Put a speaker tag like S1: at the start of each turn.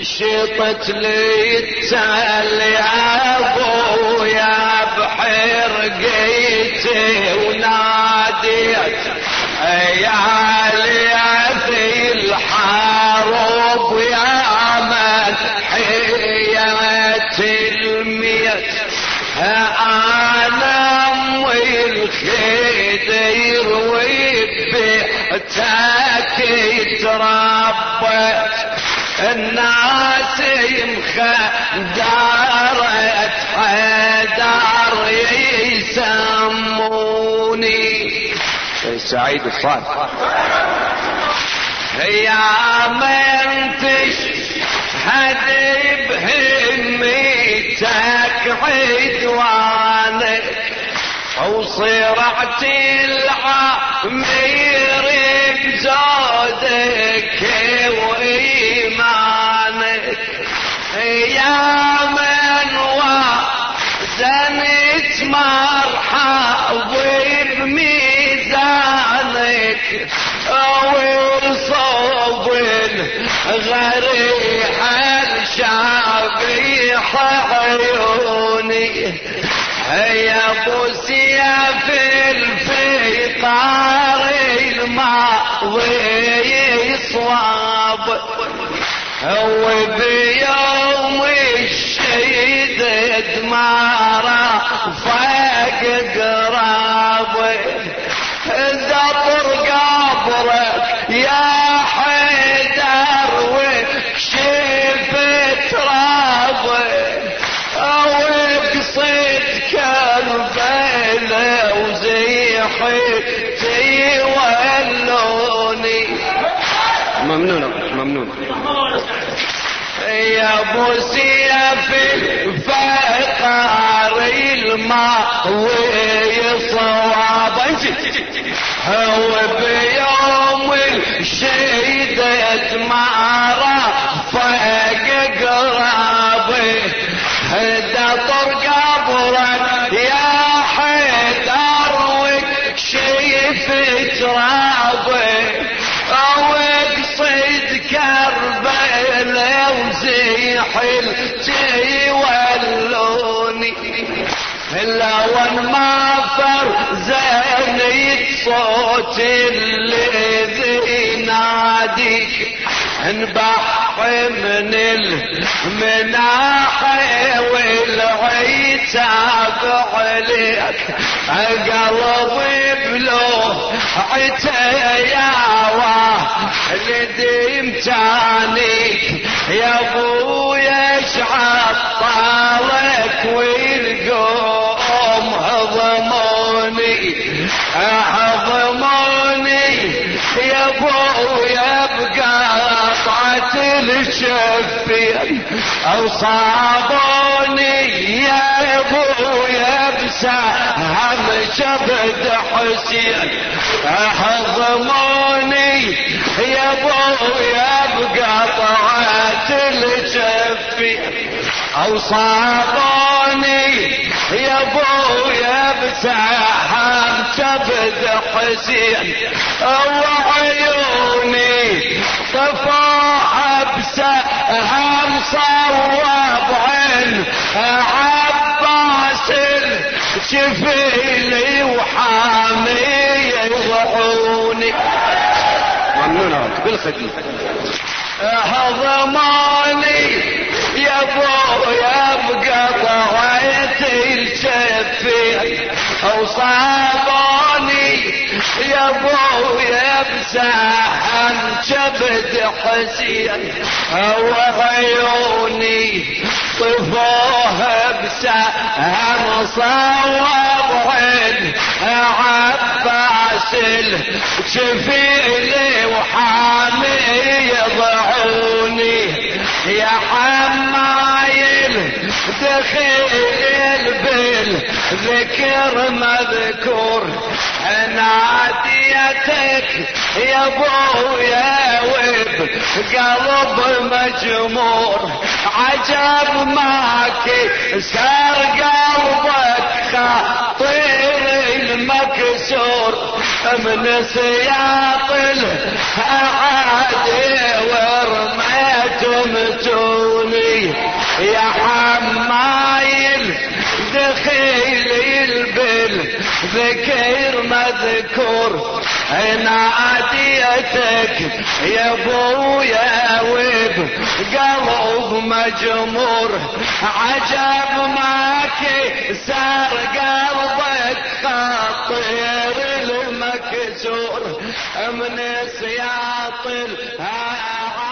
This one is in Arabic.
S1: شطت لي التال يا أبويا بحرقيتي وناديت يا في الحارب يا من حيت الميت أنا امي الخير وبيتك تربت الناس دارت حدار يسموني.
S2: سعيد الصالح
S1: يا من تشهد بهمتك عدوانك. وصرعت العمير بزودك بميزانك والصوب غريح الشابيح عيوني يا ابو سيف الفقار الماضي صواب وبيوم الشهيد دمارة فاق قراب ذبر قبرك يا حيدر وكشفت رابك وقصيد كربلاء وزيحتي ولوني.
S2: ممنون ممنون.
S1: يا أبو سيف فقار الماء ويصواب هو بيوم الشيدة مارا فاق قرابي. هدا طرق وزيحلتي ولوني لون ما فرزني صوت الذي ناديك انبح من المناحي والعتاب عليك قلبي بلو عتياوة لديمتانيك يا ابويا بقطعة الشفين أصابوني يا ابويا بسهم شبد حسين. هضموني يا ابويا بقطعة الشفين اوصابوني يا شبد حسين وعيوني طفاها بسهم صواب عين عباس الشفيلي وحامي يضحوني
S2: ممنون بالخدمة.
S1: هضماني يا ابويا بقطعة الشفين اوصابوني يا ابويا بساحن شبد حسين وعيوني طفوها بساحن صواب عين عباس الشفيلي وحامي يضعوني. يا حمايل دخيل بالذكر مذكور. ناديتك يا أبويا وب قلب مجمور. عجب ماك سار قلبك خاطر المكسور. من سياط الأعادي ورميتم توني يا حمايل ذكر مذكور ناديتك يا ابويا وب قلب مجمور۔ عجب ما كسر قلبك خاطر المكسور من سياط الهوى